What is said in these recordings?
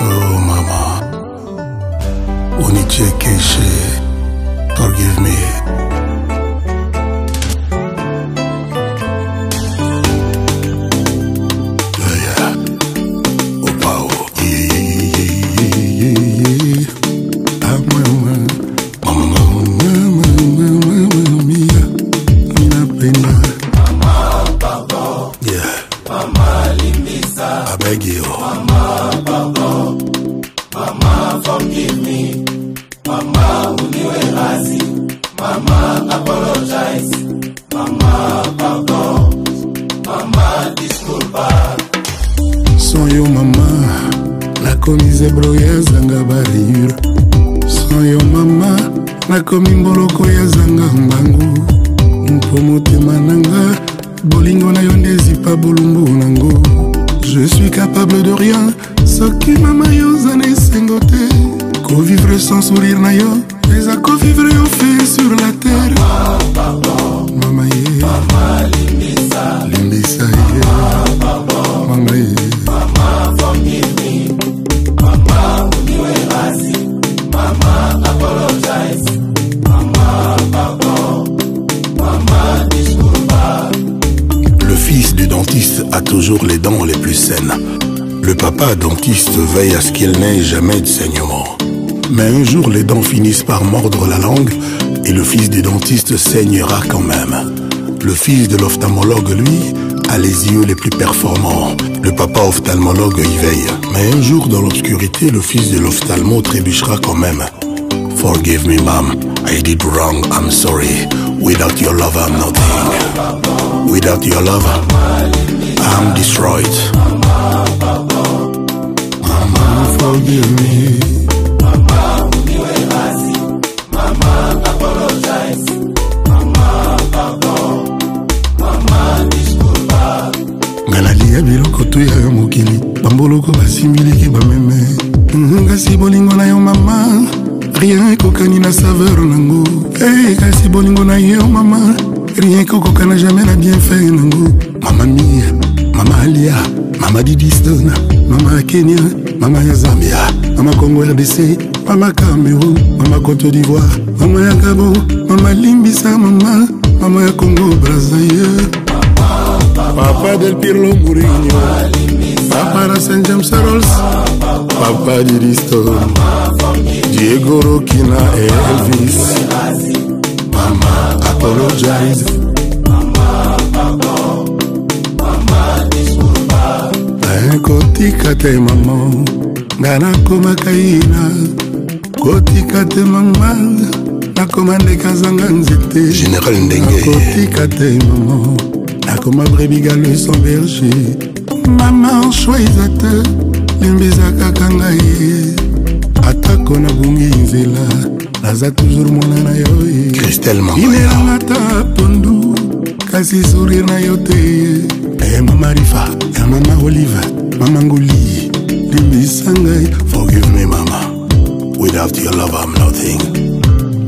Oh, Mama, unichekeshe, forgive me. regio mama pardon mama forgive me oh. mama uniwe razi mama apologize mama pardon mama disculpa sans yo mama nakomi zebro yazanga barayure sans yo mama nakomi mboloko yazanga mbangu mpo motema nanga bolingo na yo nde ezipa bolumbu nango je suis de rien sans sourire sur la terre Le fils du dentiste a toujours les dents les plus saines le papa dentiste veille à ce qu'il n'ait jamais de saignement. Mais un jour, les dents finissent par mordre la langue et le fils du dentiste saignera quand même. Le fils de l'ophtalmologue, lui, a les yeux les plus performants. Le papa ophtalmologue y veille. Mais un jour, dans l'obscurité, le fils de l'ophtalmo trébuchera quand même. Forgive me, mom. I did wrong. I'm sorry. Without your love, I'm nothing. Without your love, I'm destroyed. obimi mama umiwe basi mama apologize mama pardon mama disculpa nga nalia biloko tu ya yo mokili bamboloko basimbiliki bameme kasi bolingo na yo mama rien ekokani na saveur nango e kasi bolingo na yo mama rien ekokokana jamai na bienfait nango mama mia mama alia mama didistona mama kenya mama ya zambia mama kongo rdc mama cameroun mama cote d'ivoire mama ya gabo mama limbisa mama mama ya kongo brazaye papa del pirlo mourinho papa da saint james rols papa diristo diego rokina e elvis mama apologize kotika te mama nga nakomaka ina kotika te mama nakoma ndeka zanga nzete général ndenge kotika te mama nakoma brebigalu son berger mama anchoise te limbisa kaka ngai atako nabungi nzela naza toujours mwana na yo inelanga ta pondu kasi sourire na yo te e eh, mamarifa ya mama olive Mama Nguli, Sangai, forgive me, Mama. Without your love, I'm nothing.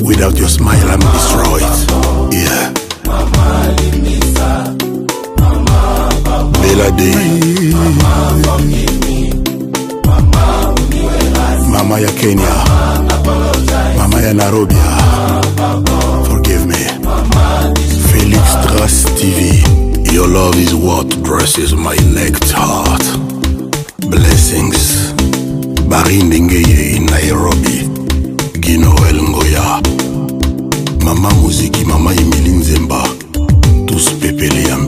Without your smile, I'm destroyed. Yeah. Mama Limisa, Mama Papa. Bella Day. Mama forgive me. Mama Univelas. Mama ya Kenya. Mama Mama ya Nairobi. Mama, forgive me. Mama Felix Trust TV. Your love is what dresses my necked heart. blessings bari ndengeye e nairobi ginoel ngoya mama muziki mama emili nzemba tous pepele ya